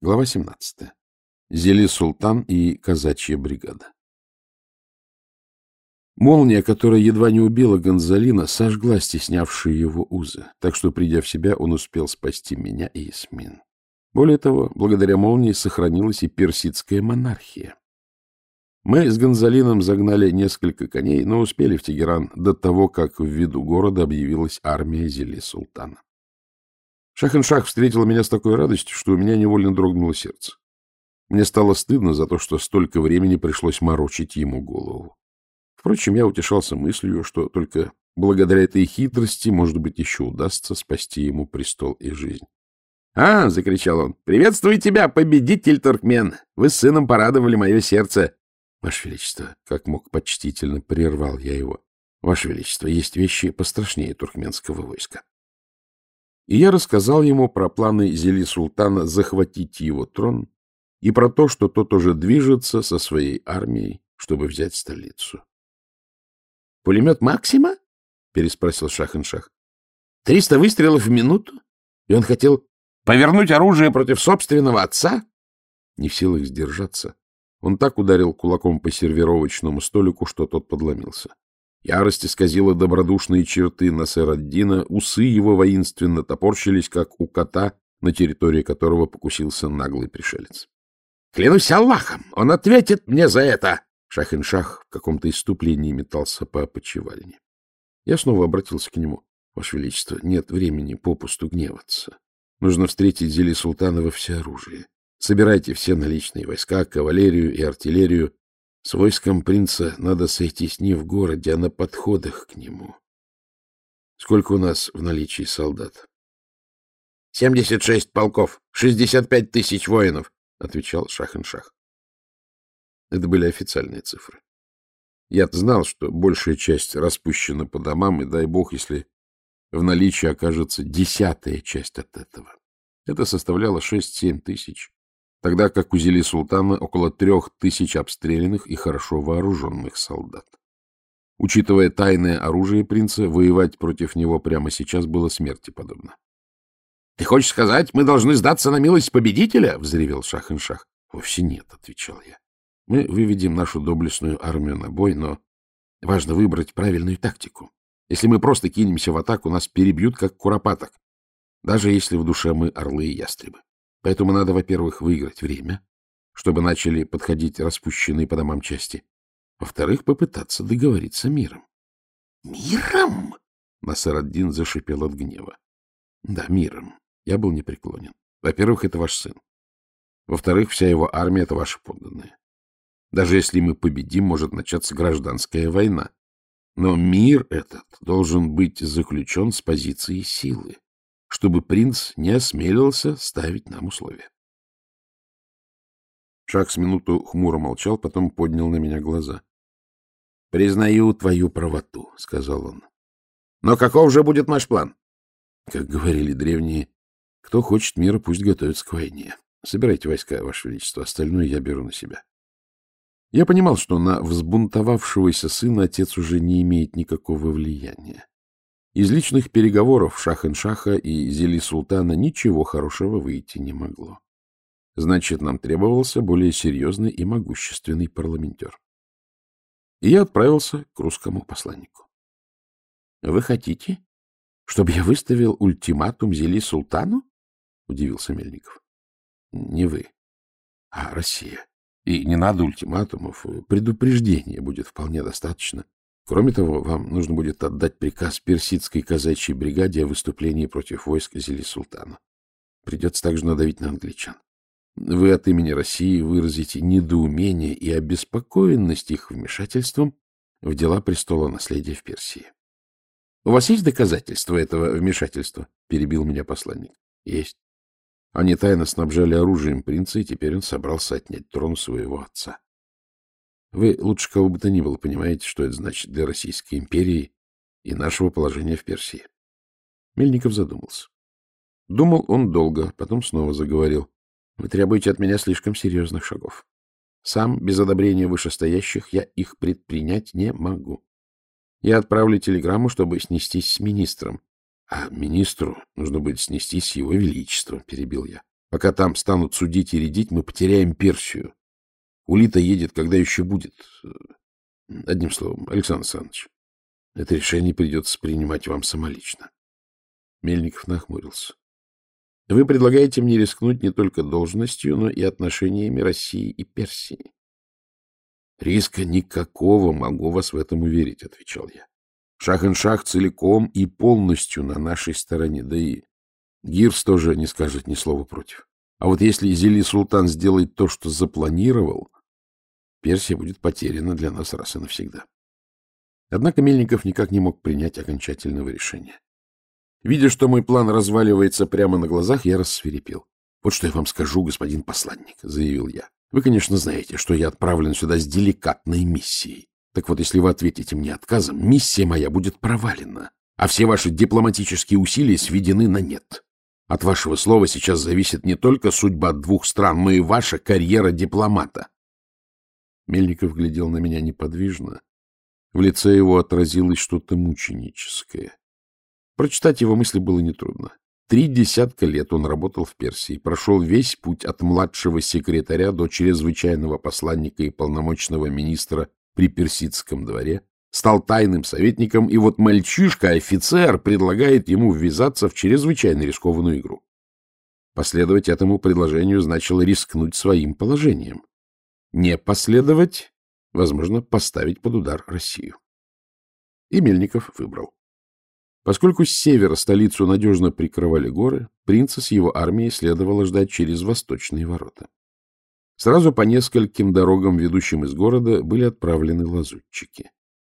Глава 17. Зели Султан и казачья бригада. Молния, которая едва не убила Гонзалина, сожгла стеснявшие его узы, так что, придя в себя, он успел спасти меня и Ясмин. Более того, благодаря молнии сохранилась и персидская монархия. Мы с Гонзалином загнали несколько коней, но успели в Тегеран до того, как в виду города объявилась армия Зели Султана. Шахеншах встретила меня с такой радостью, что у меня невольно дрогнуло сердце. Мне стало стыдно за то, что столько времени пришлось морочить ему голову. Впрочем, я утешался мыслью, что только благодаря этой хитрости, может быть, еще удастся спасти ему престол и жизнь. — А, — закричал он, — приветствую тебя, победитель Туркмен! Вы с сыном порадовали мое сердце. — Ваше Величество, как мог почтительно прервал я его. — Ваше Величество, есть вещи пострашнее туркменского войска и я рассказал ему про планы Зели Султана захватить его трон и про то, что тот уже движется со своей армией, чтобы взять столицу. — Пулемет Максима? — переспросил Шахеншах. — Триста выстрелов в минуту? И он хотел повернуть оружие против собственного отца? Не в силах сдержаться, он так ударил кулаком по сервировочному столику, что тот подломился. Ярость исказила добродушные черты Насер-ад-Дина, усы его воинственно топорщились, как у кота, на территории которого покусился наглый пришелец. — Клянусь Аллахом, он ответит мне за это! Шах-ин-Шах в каком-то иступлении метался по опочивальне. Я снова обратился к нему. — Ваше Величество, нет времени попусту гневаться. Нужно встретить Зели Султана во всеоружии. Собирайте все наличные войска, кавалерию и артиллерию, с войском принца надо сойтись не в городе, а на подходах к нему. Сколько у нас в наличии солдат? — Семьдесят шесть полков, шестьдесят пять тысяч воинов, — отвечал Шах-ин-Шах. Это были официальные цифры. я знал, что большая часть распущена по домам, и дай бог, если в наличии окажется десятая часть от этого. Это составляло шесть-семь тысяч тогда как у Зели Султана около трех тысяч обстрелянных и хорошо вооруженных солдат. Учитывая тайное оружие принца, воевать против него прямо сейчас было смерти подобно. — Ты хочешь сказать, мы должны сдаться на милость победителя? — взревел Шах-ин-Шах. — Вовсе нет, — отвечал я. — Мы выведем нашу доблестную армию на бой, но важно выбрать правильную тактику. Если мы просто кинемся в атаку, нас перебьют, как куропаток, даже если в душе мы орлы и ястребы. Поэтому надо, во-первых, выиграть время, чтобы начали подходить распущенные по домам части. Во-вторых, попытаться договориться миром. — Миром? — Насараддин зашипел от гнева. — Да, миром. Я был непреклонен. Во-первых, это ваш сын. Во-вторых, вся его армия — это ваши подданные. Даже если мы победим, может начаться гражданская война. Но мир этот должен быть заключен с позиции силы чтобы принц не осмелился ставить нам условия. Шах с минуту хмуро молчал, потом поднял на меня глаза. — Признаю твою правоту, — сказал он. — Но каков же будет наш план? Как говорили древние, кто хочет мира, пусть готовится к войне. Собирайте войска, Ваше Величество, остальное я беру на себя. Я понимал, что на взбунтовавшегося сына отец уже не имеет никакого влияния. Из личных переговоров Шах-ин-Шаха и Зели Султана ничего хорошего выйти не могло. Значит, нам требовался более серьезный и могущественный парламентер. И я отправился к русскому посланнику. — Вы хотите, чтобы я выставил ультиматум Зели Султану? — удивился Мельников. — Не вы, а Россия. И не надо ультиматумов, предупреждения будет вполне достаточно. Кроме того, вам нужно будет отдать приказ персидской казачьей бригаде о выступлении против войск Зели-Султана. Придется также надавить на англичан. Вы от имени России выразите недоумение и обеспокоенность их вмешательством в дела престола наследия в Персии. — У вас есть доказательства этого вмешательства? — перебил меня посланник. — Есть. Они тайно снабжали оружием принца, и теперь он собрался отнять трон своего отца. Вы лучше кого бы то ни было понимаете, что это значит для Российской империи и нашего положения в Персии. Мельников задумался. Думал он долго, потом снова заговорил. Вы требуете от меня слишком серьезных шагов. Сам, без одобрения вышестоящих, я их предпринять не могу. Я отправлю телеграмму, чтобы снестись с министром. А министру нужно будет снестись с его величеством, перебил я. Пока там станут судить и рядить, мы потеряем Персию. Улита едет, когда еще будет. Одним словом, Александр Александрович, это решение придется принимать вам самолично. Мельников нахмурился. Вы предлагаете мне рискнуть не только должностью, но и отношениями России и Персии. Риска никакого, могу вас в этом уверить, отвечал я. Шах-ин-шах целиком и полностью на нашей стороне, да и Гирс тоже не скажет ни слова против. А вот если Зели Султан сделает то, что запланировал, Персия будет потеряна для нас раз и навсегда. Однако Мельников никак не мог принять окончательного решения. Видя, что мой план разваливается прямо на глазах, я рассверепел. — Вот что я вам скажу, господин посланник, — заявил я. — Вы, конечно, знаете, что я отправлен сюда с деликатной миссией. Так вот, если вы ответите мне отказом, миссия моя будет провалена, а все ваши дипломатические усилия сведены на нет. От вашего слова сейчас зависит не только судьба двух стран, но и ваша карьера дипломата. Мельников глядел на меня неподвижно. В лице его отразилось что-то мученическое. Прочитать его мысли было нетрудно. Три десятка лет он работал в Персии, прошел весь путь от младшего секретаря до чрезвычайного посланника и полномочного министра при персидском дворе, стал тайным советником, и вот мальчишка-офицер предлагает ему ввязаться в чрезвычайно рискованную игру. Последовать этому предложению значило рискнуть своим положением. Не последовать, возможно, поставить под удар Россию. И Мельников выбрал. Поскольку с севера столицу надежно прикрывали горы, принца с его армией следовало ждать через восточные ворота. Сразу по нескольким дорогам, ведущим из города, были отправлены лазутчики.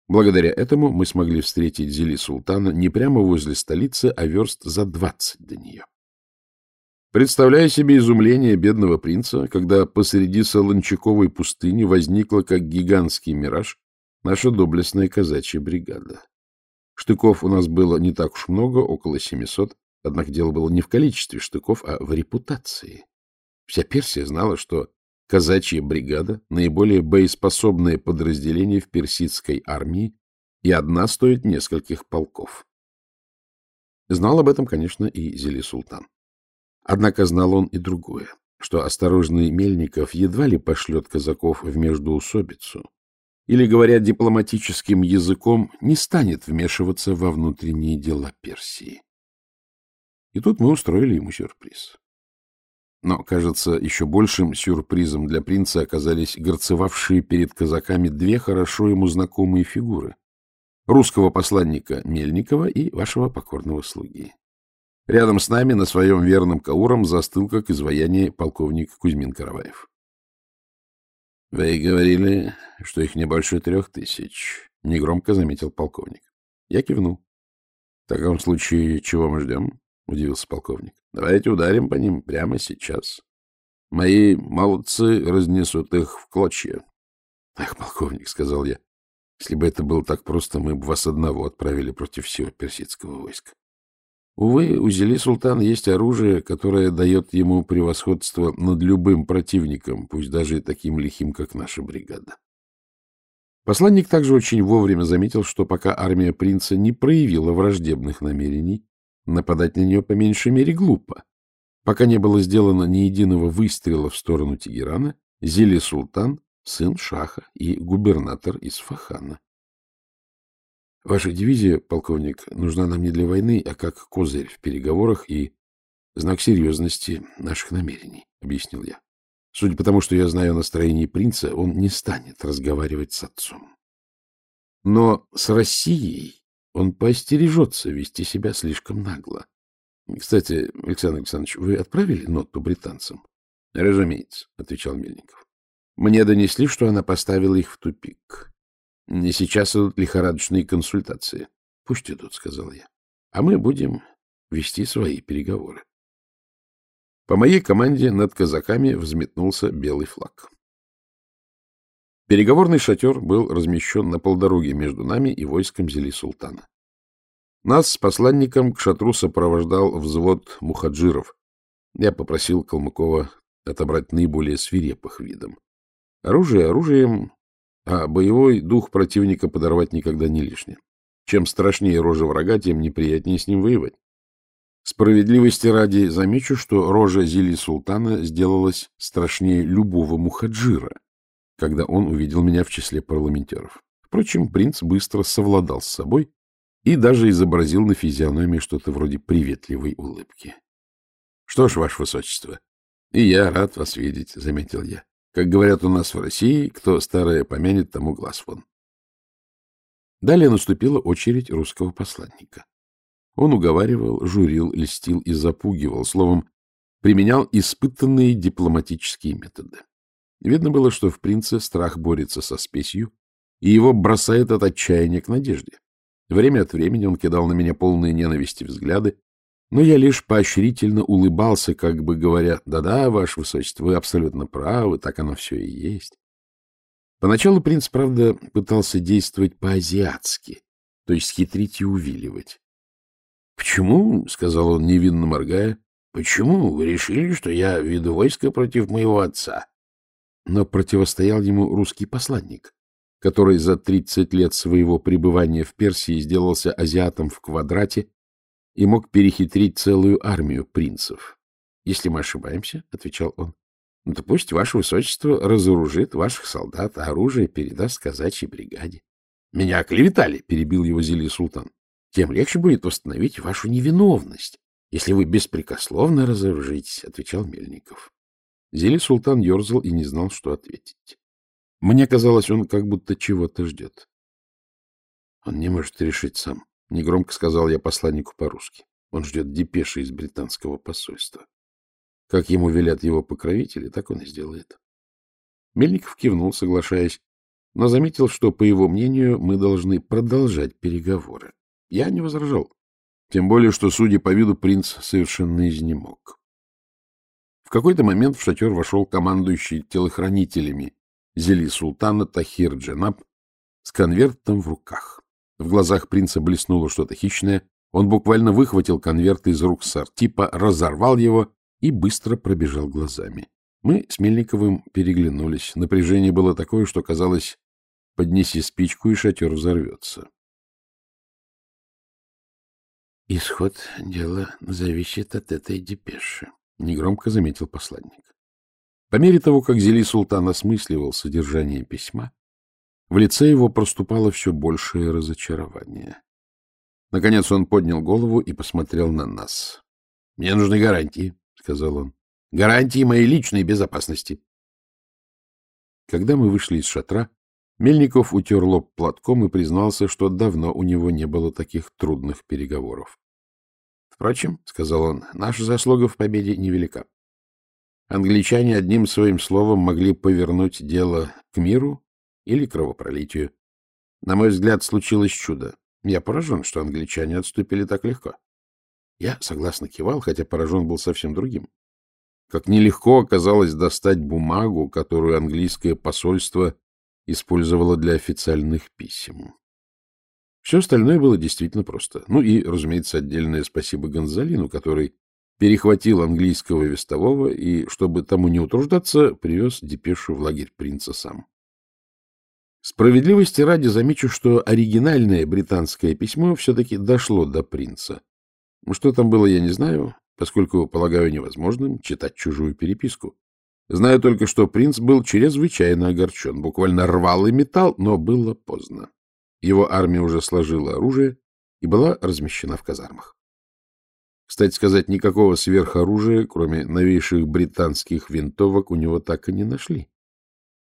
Благодаря этому мы смогли встретить Зели Султана не прямо возле столицы, а верст за двадцать до нее. Представляя себе изумление бедного принца, когда посреди Солончаковой пустыни возникла, как гигантский мираж, наша доблестная казачья бригада. Штыков у нас было не так уж много, около 700, однако дело было не в количестве штыков, а в репутации. Вся Персия знала, что казачья бригада — наиболее боеспособное подразделение в персидской армии, и одна стоит нескольких полков. Знал об этом, конечно, и Зели Султан. Однако знал он и другое, что осторожный Мельников едва ли пошлет казаков в междоусобицу, или, говоря дипломатическим языком, не станет вмешиваться во внутренние дела Персии. И тут мы устроили ему сюрприз. Но, кажется, еще большим сюрпризом для принца оказались горцевавшие перед казаками две хорошо ему знакомые фигуры — русского посланника Мельникова и вашего покорного слуги. Рядом с нами на своем верном кауром застыл, как изваяние, полковник Кузьмин Караваев. — Вы говорили, что их не больше трех тысяч, — негромко заметил полковник. Я кивнул. — В таком случае чего мы ждем? — удивился полковник. — Давайте ударим по ним прямо сейчас. Мои молодцы разнесут их в клочья. — Ах, полковник, — сказал я, — если бы это было так просто, мы бы вас одного отправили против всего персидского войска. Увы, у Зели Султана есть оружие, которое дает ему превосходство над любым противником, пусть даже таким лихим, как наша бригада. Посланник также очень вовремя заметил, что пока армия принца не проявила враждебных намерений, нападать на нее по меньшей мере глупо. Пока не было сделано ни единого выстрела в сторону Тегерана, Зели Султан — сын Шаха и губернатор Исфахана. Ваша дивизия, полковник, нужна нам не для войны, а как козырь в переговорах и знак серьезности наших намерений, — объяснил я. Судя по тому, что я знаю о настроении принца, он не станет разговаривать с отцом. Но с Россией он поостережется вести себя слишком нагло. Кстати, Александр Александрович, вы отправили ноту британцам? — Разумеется, — отвечал Мельников. Мне донесли, что она поставила их в тупик. Сейчас идут лихорадочные консультации. — Пусть идут, — сказал я. — А мы будем вести свои переговоры. По моей команде над казаками взметнулся белый флаг. Переговорный шатер был размещен на полдороге между нами и войском Зели Султана. Нас с посланником к шатру сопровождал взвод мухаджиров. Я попросил Калмыкова отобрать наиболее свирепых видом. Оружие оружием, а боевой дух противника подорвать никогда не лишнее. Чем страшнее рожа врага, тем неприятнее с ним воевать. Справедливости ради замечу, что рожа Зили Султана сделалась страшнее любого мухаджира, когда он увидел меня в числе парламентеров. Впрочем, принц быстро совладал с собой и даже изобразил на физиономии что-то вроде приветливой улыбки. — Что ж, ваше высочество, и я рад вас видеть, — заметил я. Как говорят у нас в России, кто старое помянет, тому глаз вон. Далее наступила очередь русского посланника. Он уговаривал, журил, льстил и запугивал, словом, применял испытанные дипломатические методы. Видно было, что в принце страх борется со спесью, и его бросает от отчаяния к надежде. Время от времени он кидал на меня полные ненависти взгляды, но я лишь поощрительно улыбался, как бы говоря, «Да-да, ваше высочество, вы абсолютно правы, так оно все и есть». Поначалу принц, правда, пытался действовать по-азиатски, то есть хитрить и увиливать. — Почему, — сказал он, невинно моргая, — почему вы решили, что я веду войско против моего отца? Но противостоял ему русский посланник, который за тридцать лет своего пребывания в Персии сделался азиатом в квадрате и мог перехитрить целую армию принцев. — Если мы ошибаемся, — отвечал он, ну, то пусть ваше высочество разоружит ваших солдат, а оружие передаст казачьей бригаде. — Меня оклеветали, — перебил его Зелий Султан. — Тем легче будет восстановить вашу невиновность, если вы беспрекословно разоружитесь, — отвечал Мельников. Зелий Султан ерзал и не знал, что ответить. Мне казалось, он как будто чего-то ждет. — Он не может решить сам, — негромко сказал я посланнику по-русски. Он ждет депеши из британского посольства. Как ему велят его покровители, так он и сделает. Мельников кивнул, соглашаясь, но заметил, что, по его мнению, мы должны продолжать переговоры. Я не возражал. Тем более, что, судя по виду, принц совершенно изнемог. В какой-то момент в шатер вошел командующий телохранителями Зели Султана Тахир Дженаб с конвертом в руках. В глазах принца блеснуло что-то хищное. Он буквально выхватил конверт из рук Сартипа, разорвал его и быстро пробежал глазами. Мы с Мельниковым переглянулись. Напряжение было такое, что казалось, поднеси спичку, и шатер взорвется. «Исход дела зависит от этой депеши», — негромко заметил посланник. По мере того, как Зели Султан осмысливал содержание письма, в лице его проступало все большее разочарование. Наконец он поднял голову и посмотрел на нас. — Мне нужны гарантии, — сказал он. — Гарантии моей личной безопасности. Когда мы вышли из шатра, Мельников утер лоб платком и признался, что давно у него не было таких трудных переговоров. — Впрочем, — сказал он, — наша заслуга в победе невелика. Англичане одним своим словом могли повернуть дело к миру или кровопролитию. На мой взгляд, случилось чудо. Я поражен, что англичане отступили так легко. Я согласно кивал, хотя поражен был совсем другим. Как нелегко оказалось достать бумагу, которую английское посольство использовало для официальных писем. Все остальное было действительно просто. Ну и, разумеется, отдельное спасибо Гонзалину, который перехватил английского вестового и, чтобы тому не утруждаться, привез депешу в лагерь принца сам. Справедливости ради замечу, что оригинальное британское письмо все-таки дошло до принца. Что там было, я не знаю, поскольку полагаю невозможным читать чужую переписку. Знаю только, что принц был чрезвычайно огорчен, буквально рвал и металл, но было поздно. Его армия уже сложила оружие и была размещена в казармах. Кстати сказать, никакого сверхоружия, кроме новейших британских винтовок, у него так и не нашли.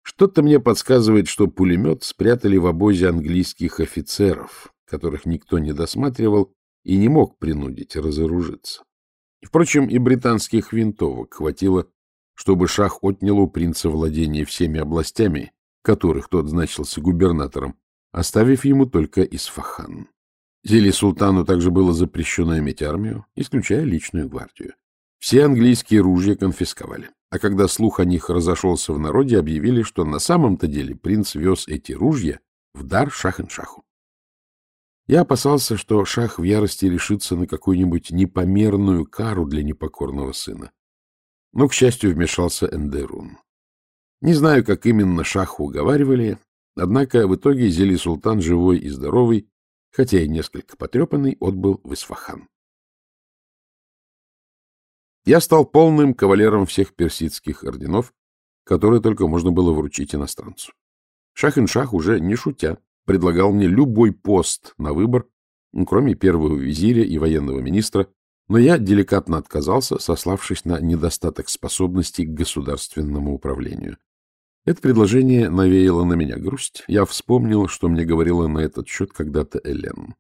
Что-то мне подсказывает, что пулемет спрятали в обозе английских офицеров, которых никто не досматривал, и не мог принудить разоружиться. Впрочем, и британских винтовок хватило, чтобы шах отнял у принца владение всеми областями, которых тот значился губернатором, оставив ему только Исфахан. Зели султану также было запрещено иметь армию, исключая личную гвардию. Все английские ружья конфисковали, а когда слух о них разошелся в народе, объявили, что на самом-то деле принц вез эти ружья в дар шах-ин-шаху. Я опасался, что шах в ярости решится на какую-нибудь непомерную кару для непокорного сына. Но, к счастью, вмешался Эндерун. Не знаю, как именно шаху уговаривали, однако в итоге Зели Султан, живой и здоровый, хотя и несколько потрепанный, отбыл в Исфахан. Я стал полным кавалером всех персидских орденов, которые только можно было вручить иностранцу. Шах-ин-Шах уже не шутя предлагал мне любой пост на выбор, кроме первого визиря и военного министра, но я деликатно отказался, сославшись на недостаток способностей к государственному управлению. Это предложение навеяло на меня грусть. Я вспомнил, что мне говорила на этот счет когда-то Элен.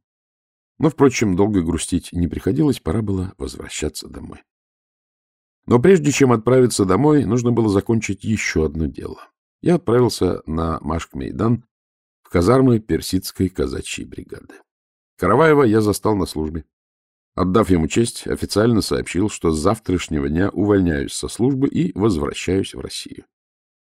Но, впрочем, долго грустить не приходилось, пора было возвращаться домой. Но прежде чем отправиться домой, нужно было закончить еще одно дело. Я отправился на Машк-Мейдан в казармы персидской казачьей бригады. Караваева я застал на службе. Отдав ему честь, официально сообщил, что с завтрашнего дня увольняюсь со службы и возвращаюсь в Россию.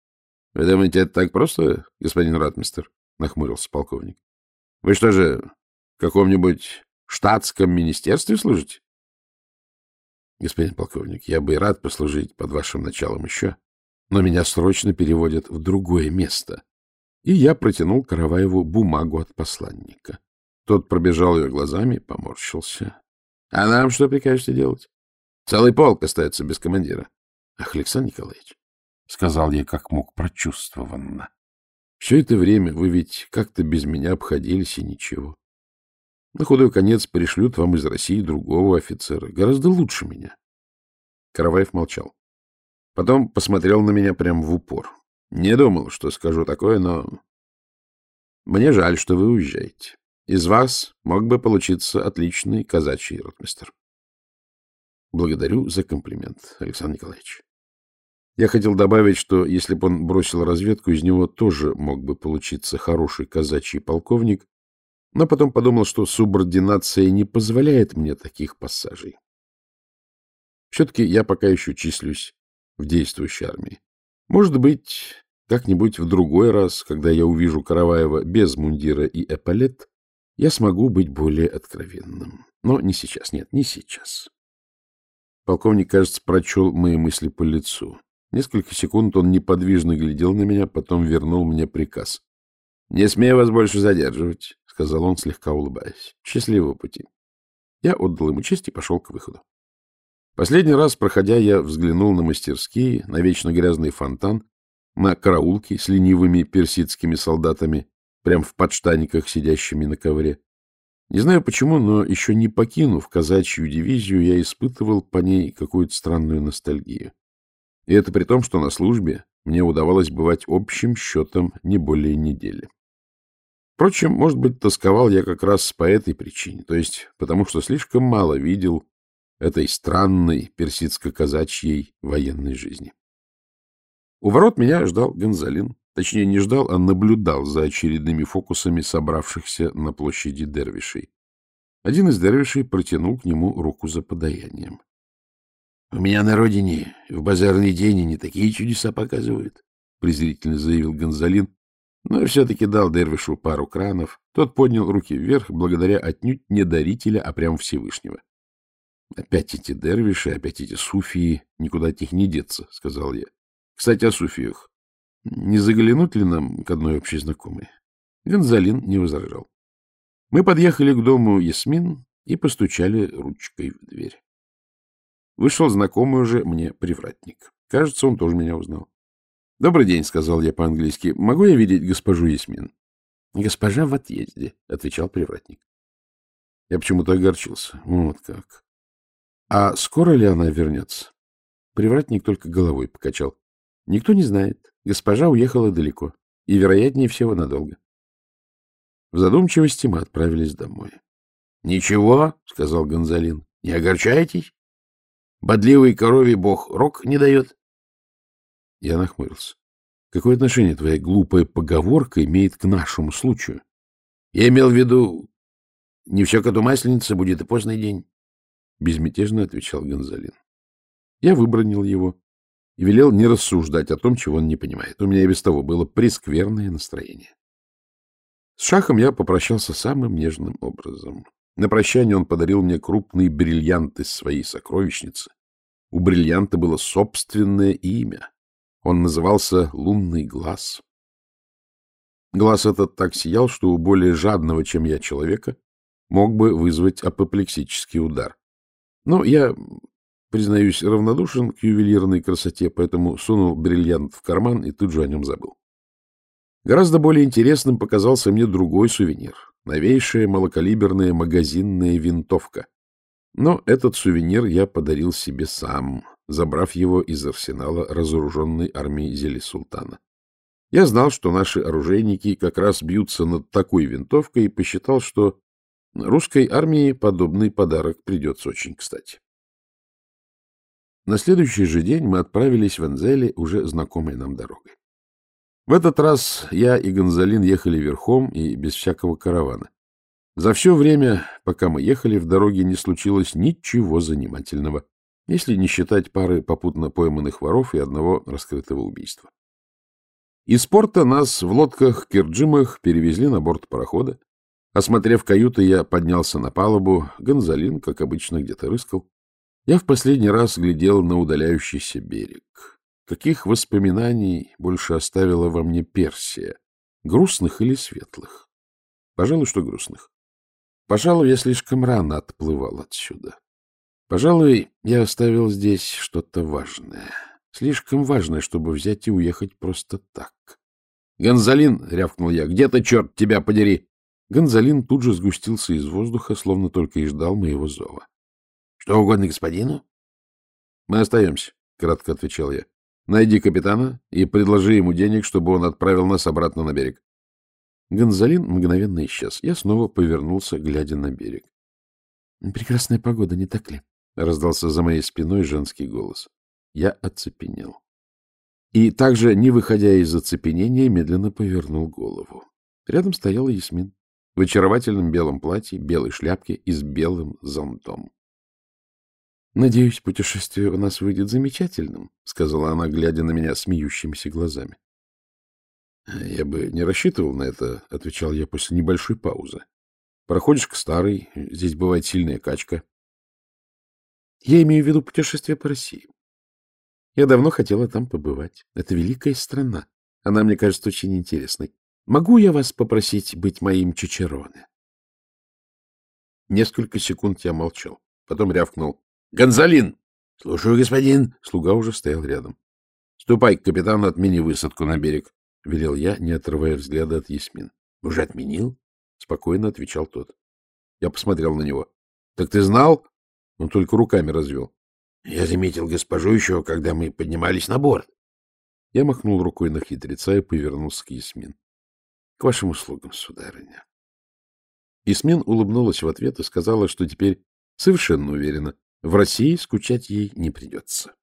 — Вы думаете, это так просто, господин ратмистер? — нахмурился полковник. — Вы что же, в каком-нибудь штатском министерстве служите? — Господин полковник, я бы и рад послужить под вашим началом еще, но меня срочно переводят в другое место. И я протянул Караваеву бумагу от посланника. Тот пробежал ее глазами, поморщился. — А нам что прикажете делать? Целый полк остается без командира. — Ах, Александр Николаевич, — сказал я как мог прочувствованно. — Все это время вы ведь как-то без меня обходились и ничего. На худой конец пришлют вам из России другого офицера, гораздо лучше меня. Караваев молчал. Потом посмотрел на меня прямо в упор. Не думал, что скажу такое, но... Мне жаль, что вы уезжаете. Из вас мог бы получиться отличный казачий ротмистер. Благодарю за комплимент, Александр Николаевич. Я хотел добавить, что если бы он бросил разведку, из него тоже мог бы получиться хороший казачий полковник, но потом подумал, что субординация не позволяет мне таких пассажей. Все-таки я пока еще числюсь в действующей армии. Может быть, как-нибудь в другой раз, когда я увижу Караваева без мундира и эполет, я смогу быть более откровенным. Но не сейчас, нет, не сейчас. Полковник, кажется, прочел мои мысли по лицу. Несколько секунд он неподвижно глядел на меня, потом вернул мне приказ. — Не смею вас больше задерживать, — сказал он, слегка улыбаясь. — Счастливого пути. Я отдал ему честь и пошел к выходу. Последний раз, проходя, я взглянул на мастерские, на вечно грязный фонтан, на караулки с ленивыми персидскими солдатами, прямо в подштаниках, сидящими на ковре. Не знаю почему, но еще не покинув казачью дивизию, я испытывал по ней какую-то странную ностальгию. И это при том, что на службе мне удавалось бывать общим счетом не более недели. Впрочем, может быть, тосковал я как раз по этой причине, то есть потому что слишком мало видел этой странной персидско-казачьей военной жизни. У ворот меня ждал Гонзалин. Точнее, не ждал, а наблюдал за очередными фокусами собравшихся на площади дервишей. Один из дервишей протянул к нему руку за подаянием. — У меня на родине в базарный день не такие чудеса показывают, — презрительно заявил Гонзалин, но все-таки дал дервишу пару кранов. Тот поднял руки вверх, благодаря отнюдь не дарителя, а прям Всевышнего. — Опять эти дервиши, опять эти суфии, никуда от них не деться, — сказал я. — Кстати, о суфиях. Не заглянуть ли нам к одной общей знакомой? Гонзалин не возражал. Мы подъехали к дому Ясмин и постучали ручкой в дверь. Вышел знакомый уже мне привратник. Кажется, он тоже меня узнал. — Добрый день, — сказал я по-английски. — Могу я видеть госпожу Ясмин? — Госпожа в отъезде, — отвечал привратник. Я почему-то огорчился. Вот как. — А скоро ли она вернется? Привратник только головой покачал. — Никто не знает. Госпожа уехала далеко, и, вероятнее всего, надолго. В задумчивости мы отправились домой. — Ничего, — сказал Гонзалин, — не огорчайтесь. Бодливый коровий бог рок не дает. Я нахмурился. Какое отношение твоя глупая поговорка имеет к нашему случаю? Я имел в виду, не все коту масленица, будет и поздний день. Безмятежно отвечал Гонзалин. Я выбронил его и велел не рассуждать о том, чего он не понимает. У меня и без того было прескверное настроение. С Шахом я попрощался самым нежным образом. На прощание он подарил мне крупный бриллиант из своей сокровищницы. У бриллианта было собственное имя. Он назывался «Лунный глаз». Глаз этот так сиял, что у более жадного, чем я, человека мог бы вызвать апоплексический удар. Но я признаюсь, равнодушен к ювелирной красоте, поэтому сунул бриллиант в карман и тут же о нем забыл. Гораздо более интересным показался мне другой сувенир — новейшая малокалиберная магазинная винтовка. Но этот сувенир я подарил себе сам, забрав его из арсенала разоруженной армии Зели-Султана. Я знал, что наши оружейники как раз бьются над такой винтовкой и посчитал, что русской армии подобный подарок придется очень кстати. На следующий же день мы отправились в Энзеле уже знакомой нам дорогой. В этот раз я и Гонзалин ехали верхом и без всякого каравана. За все время, пока мы ехали, в дороге не случилось ничего занимательного, если не считать пары попутно пойманных воров и одного раскрытого убийства. Из порта нас в лодках-кирджимах перевезли на борт парохода. Осмотрев каюты, я поднялся на палубу. Гонзалин, как обычно, где-то рыскал. Я в последний раз глядел на удаляющийся берег. Каких воспоминаний больше оставила во мне Персия? Грустных или светлых? Пожалуй, что грустных. Пожалуй, я слишком рано отплывал отсюда. Пожалуй, я оставил здесь что-то важное. Слишком важное, чтобы взять и уехать просто так. «Гонзалин!» — рявкнул я. «Где ты, черт, тебя подери!» Гонзалин тут же сгустился из воздуха, словно только и ждал моего зова. — Что угодно господину? — Мы остаемся, — кратко отвечал я. — Найди капитана и предложи ему денег, чтобы он отправил нас обратно на берег. Гонзалин мгновенно исчез. Я снова повернулся, глядя на берег. — Прекрасная погода, не так ли? — раздался за моей спиной женский голос. Я оцепенел. И также, не выходя из оцепенения, медленно повернул голову. Рядом стояла Ясмин в очаровательном белом платье, белой шляпке и с белым зонтом. — Надеюсь, путешествие у нас выйдет замечательным, — сказала она, глядя на меня смеющимися глазами. — Я бы не рассчитывал на это, — отвечал я после небольшой паузы. — Проходишь к старой, здесь бывает сильная качка. — Я имею в виду путешествие по России. Я давно хотела там побывать. Это великая страна. Она, мне кажется, очень интересной. Могу я вас попросить быть моим чичероне? Несколько секунд я молчал. Потом рявкнул. — Гонзалин! — Слушаю, господин. Слуга уже стоял рядом. — Ступай к капитану, отмени высадку на берег, — велел я, не отрывая взгляда от Ясмин. — Уже отменил? — спокойно отвечал тот. Я посмотрел на него. — Так ты знал? Он только руками развел. — Я заметил госпожу еще, когда мы поднимались на борт. Я махнул рукой на хитреца и повернулся к Ясмин. — К вашим услугам, сударыня. Ясмин улыбнулась в ответ и сказала, что теперь совершенно уверена, в России скучать ей не придется.